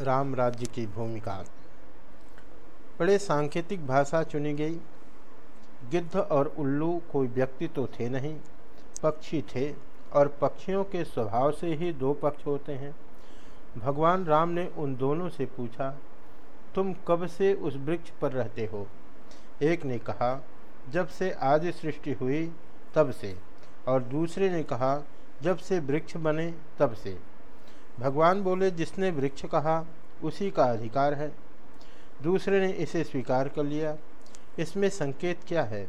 राम राज्य की भूमिका। बड़े सांकेतिक भाषा चुनी गई। गिद्ध और उल्लू कोई व्यक्ति तो थे नहीं, पक्षी थे और पक्षियों के स्वभाव से ही दो पक्ष होते हैं। भगवान राम ने उन दोनों से पूछा, तुम कब से उस वृक्ष पर रहते हो? एक ने कहा, जब से आदि सृष्टि हुई, तब से। और दूसरे ने कहा, जब से वृक्ष बने, तब से। भगवान बोले, जिसने वृक्ष कहा उसी का अधिकार है। दूसरे ने इसे स्वीकार कर लिया। इसमें संकेत क्या है?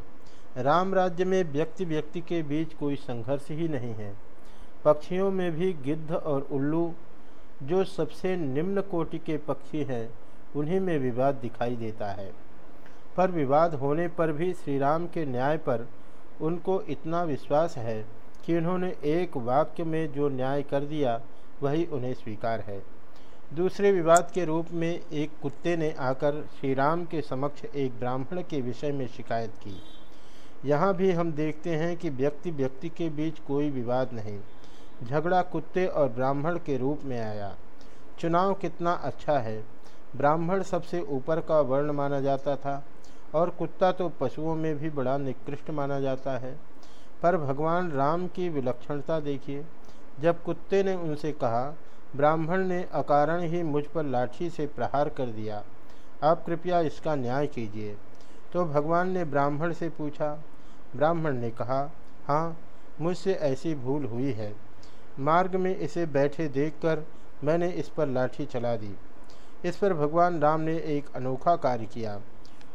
राम राज्य में व्यक्ति व्यक्ति के बीच कोई संघर्ष ही नहीं है। पक्षियों में भी गिद्ध और उल्लू, जो सबसे निम्न कोटि के पक्षी हैं, उन्हीं में विवाद दिखाई देता है। पर विवाद होने पर भी श्री राम के न्याय पर उनको इतना विश्वास है कि उन्होंने एक वाक्य में जो न्याय कर दिया, वही उन्हें स्वीकार है। दूसरे विवाद के रूप में एक कुत्ते ने आकर श्री राम के समक्ष एक ब्राह्मण के विषय में शिकायत की। यहाँ भी हम देखते हैं कि व्यक्ति व्यक्ति के बीच कोई विवाद नहीं। झगड़ा कुत्ते और ब्राह्मण के रूप में आया। चुनाव कितना अच्छा है। ब्राह्मण सबसे ऊपर का वर्ण माना जाता था और कुत्ता तो पशुओं में भी बड़ा निकृष्ट माना जाता है। पर भगवान राम की विलक्षणता देखिए। जब कुत्ते ने उनसे कहा ब्राह्मण ने अकारण ही मुझ पर लाठी से प्रहार कर दिया। आप कृपया इसका न्याय कीजिए। तो भगवान ने ब्राह्मण से पूछा। ब्राह्मण ने कहा हाँ मुझसे ऐसी भूल हुई है। मार्ग में इसे बैठे देखकर मैंने इस पर लाठी चला दी। इस पर भगवान राम ने एक अनोखा कार्य किया।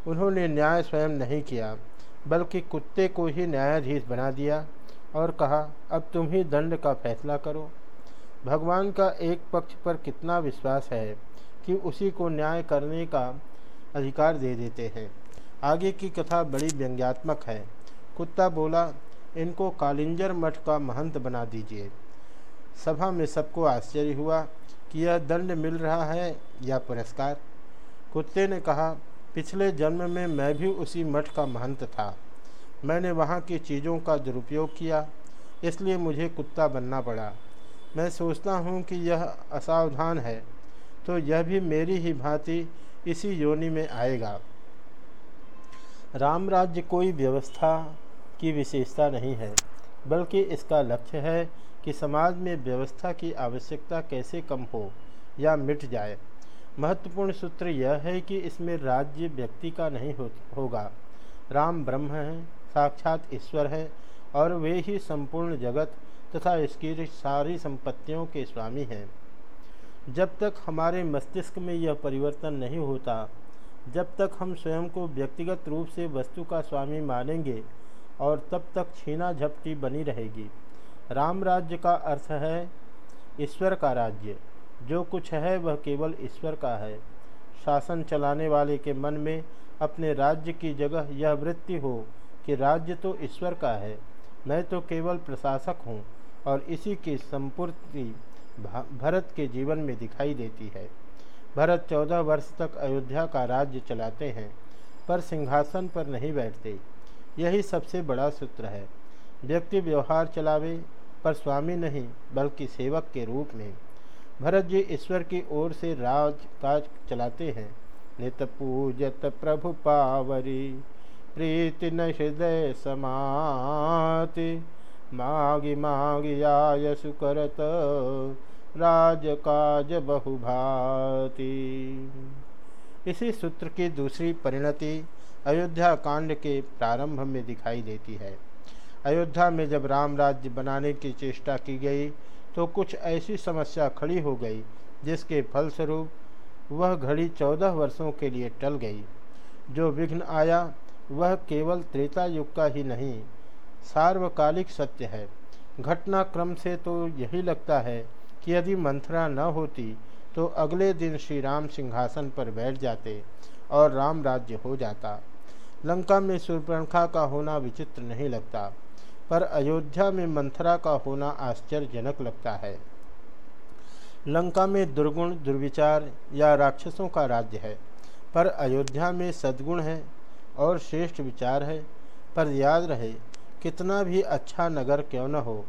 उन्होंने न्याय स्वयं नहीं किया, बल्कि कुत्ते को ही न्यायाधीश बना दिया और कहा, अब तुम ही दंड का फैसला करो। भगवान का एक पक्ष पर कितना विश्वास है कि उसी को न्याय करने का अधिकार दे देते हैं। आगे की कथा बड़ी व्यंग्यात्मक है। कुत्ता बोला, इनको कालिंजर मठ का महंत बना दीजिए। सभा में सबको आश्चर्य हुआ कि यह दंड मिल रहा है या पुरस्कार। कुत्ते ने कहा, पिछले जन्म में मैं भी उसी मठ का महंत था। मैंने वहाँ की चीज़ों का दुरुपयोग किया, इसलिए मुझे कुत्ता बनना पड़ा। मैं सोचता हूँ कि यह असावधान है तो यह भी मेरी ही भांति इसी योनि में आएगा। राम राज्य कोई व्यवस्था की विशेषता नहीं है बल्कि इसका लक्ष्य है कि समाज में व्यवस्था की आवश्यकता कैसे कम हो या मिट जाए। महत्वपूर्ण सूत्र यह है कि इसमें राज्य व्यक्ति का नहीं हो, होगा। राम ब्रह्म है साक्षात ईश्वर है और वे ही संपूर्ण जगत तथा इसकी सारी संपत्तियों के स्वामी हैं। जब तक हमारे मस्तिष्क में यह परिवर्तन नहीं होता, जब तक हम स्वयं को व्यक्तिगत रूप से वस्तु का स्वामी मानेंगे और तब तक छीना झपटी बनी रहेगी। राम राज्य का अर्थ है ईश्वर का राज्य। जो कुछ है वह केवल ईश्वर का है। शासन चलाने वाले के मन में अपने राज्य की जगह यह वृत्ति हो कि राज्य तो ईश्वर का है। मैं तो केवल प्रशासक हूँ। और इसी की संपूर्ति भरत के जीवन में दिखाई देती है। भरत चौदह वर्ष तक अयोध्या का राज्य चलाते हैं, पर सिंहासन पर नहीं बैठते। यही सबसे बड़ा सूत्र है। व्यक्ति व्यवहार चलावे पर स्वामी नहीं, बल्कि सेवक के रूप में। भरत जी ईश्वर की ओर से राज काज चलाते हैं। नित पूजत प्रभु पावरी, प्रीति न हृदय समाति। मागी मागी आय सुकरत राज काज बहुभाति। इसी सूत्र की दूसरी परिणति अयोध्या कांड के प्रारंभ में दिखाई देती है। अयोध्या में जब राम राज्य बनाने की चेष्टा की गई तो कुछ ऐसी समस्या खड़ी हो गई, जिसके फलस्वरूप वह घड़ी चौदह वर्षों के लिए टल गई। जो विघ्न आया, वह केवल त्रेता युग का ही नहीं सार्वकालिक सत्य है। घटनाक्रम से तो यही लगता है कि यदि मंथरा न होती तो अगले दिन श्री राम सिंहासन पर बैठ जाते और राम राज्य हो जाता। लंका में सूर्यप्रखा का होना विचित्र नहीं लगता, पर अयोध्या में मंथरा का होना आश्चर्यजनक लगता है। लंका में दुर्गुण, दुर्विचार या राक्षसों का राज्य है, पर अयोध्या में सद्गुण है और श्रेष्ठ विचार है। पर याद रहे कितना भी अच्छा नगर क्यों न हो,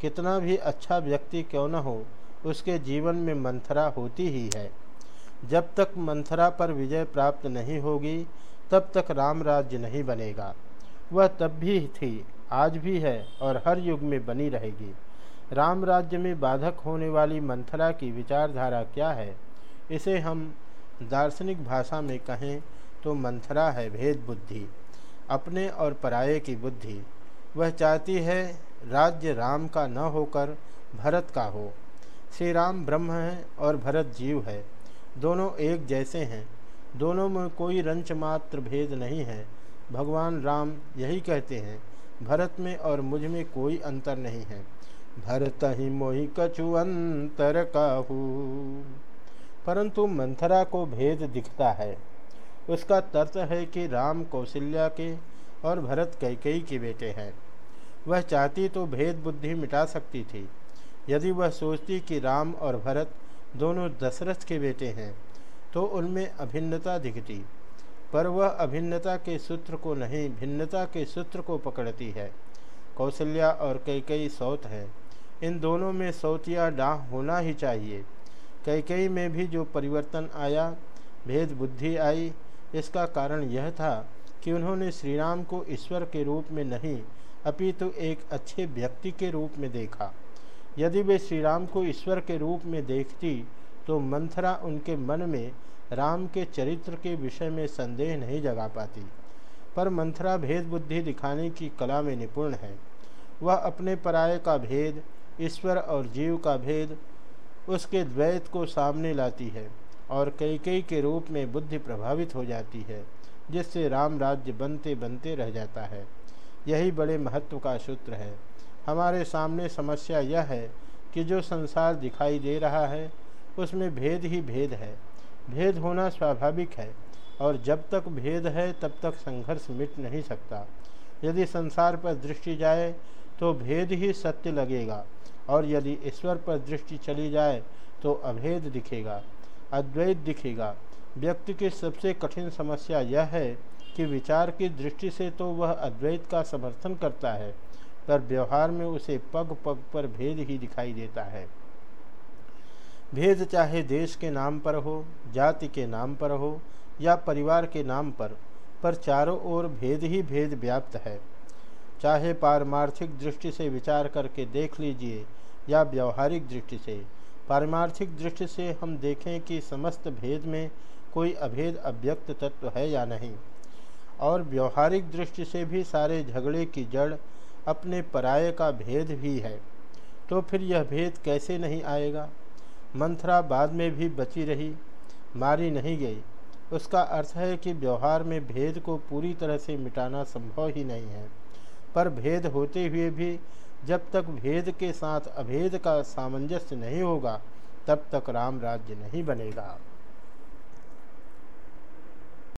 कितना भी अच्छा व्यक्ति क्यों न हो, उसके जीवन में मंथरा होती ही है। जब तक मंथरा पर विजय प्राप्त नहीं होगी, तब तक राम राज्य नहीं बनेगा। वह तब भी थी, आज भी है और हर युग में बनी रहेगी। राम राज्य में बाधक होने वाली मंथरा की विचारधारा क्या है? इसे हम दार्शनिक भाषा में कहें तो मंथरा है भेद बुद्धि अपने और पराये की बुद्धि। वह चाहती है राज्य राम का न होकर भरत का हो। श्री राम ब्रह्म है और भरत जीव है। दोनों एक जैसे हैं। दोनों में कोई रंच मात्र भेद नहीं है। भगवान राम यही कहते हैं, भरत में और मुझमें कोई अंतर नहीं है। भरत ही मोहि कछु अंतर काहू। परंतु मंथरा को भेद दिखता है। उसका तर्क है कि राम कौशल्या के और भरत कैकई के बेटे हैं। वह चाहती तो भेद बुद्धि मिटा सकती थी। यदि वह सोचती कि राम और भरत दोनों दशरथ के बेटे हैं तो उनमें अभिन्नता दिखती। पर वह अभिन्नता के सूत्र को नहीं, भिन्नता के सूत्र को पकड़ती है। कौशल्या और कैकई सौत हैं। इन दोनों में सौतिया डाह होना ही चाहिए। कैकई में भी जो परिवर्तन आया, भेद बुद्धि आई, इसका कारण यह था कि उन्होंने श्री राम को ईश्वर के रूप में नहीं, अपितु तो एक अच्छे व्यक्ति के रूप में देखा। यदि वे श्री राम को ईश्वर के रूप में देखती तो मंथरा उनके मन में राम के चरित्र के विषय में संदेह नहीं जगा पाती। पर मंथरा भेद बुद्धि दिखाने की कला में निपुण है। वह अपने पराये का भेद, ईश्वर और जीव का भेद, उसके द्वैत को सामने लाती है। और कई कई के रूप में बुद्धि प्रभावित हो जाती है, जिससे राम राज्य बनते बनते रह जाता है। यही बड़े महत्व का सूत्र है। हमारे सामने समस्या यह है कि जो संसार दिखाई दे रहा है, उसमें भेद ही भेद है। भेद होना स्वाभाविक है, और जब तक भेद है, तब तक संघर्ष मिट नहीं सकता। यदि संसार पर दृष्टि जाए तो भेद ही सत्य लगेगा, और यदि ईश्वर पर दृष्टि चली जाए तो अभेद दिखेगा। अद्वैत दिखेगा। व्यक्ति की सबसे कठिन समस्या यह है कि विचार की दृष्टि से तो वह अद्वैत का समर्थन करता है, पर व्यवहार में उसे पग पग पर भेद ही दिखाई देता है। भेद चाहे देश के नाम पर हो, जाति के नाम पर हो, या परिवार के नाम पर पर चारों ओर भेद ही भेद व्याप्त है। चाहे पारमार्थिक दृष्टि से विचार करके देख लीजिए या व्यवहारिक दृष्टि से पारमार्थिक दृष्टि से हम देखें कि समस्त भेद में कोई अभेद अव्यक्त तत्व है या नहीं। और व्यवहारिक दृष्टि से भी सारे झगड़े की जड़ अपने पराये का भेद भी है। तो फिर यह भेद कैसे नहीं आएगा? मंथरा बाद में भी बची रही, मारी नहीं गई। उसका अर्थ है कि व्यवहार में भेद को पूरी तरह से मिटाना संभव ही नहीं है। पर भेद होते हुए भी जब तक भेद के साथ अभेद का सामंजस्य नहीं होगा, तब तक राम राज्य नहीं बनेगा।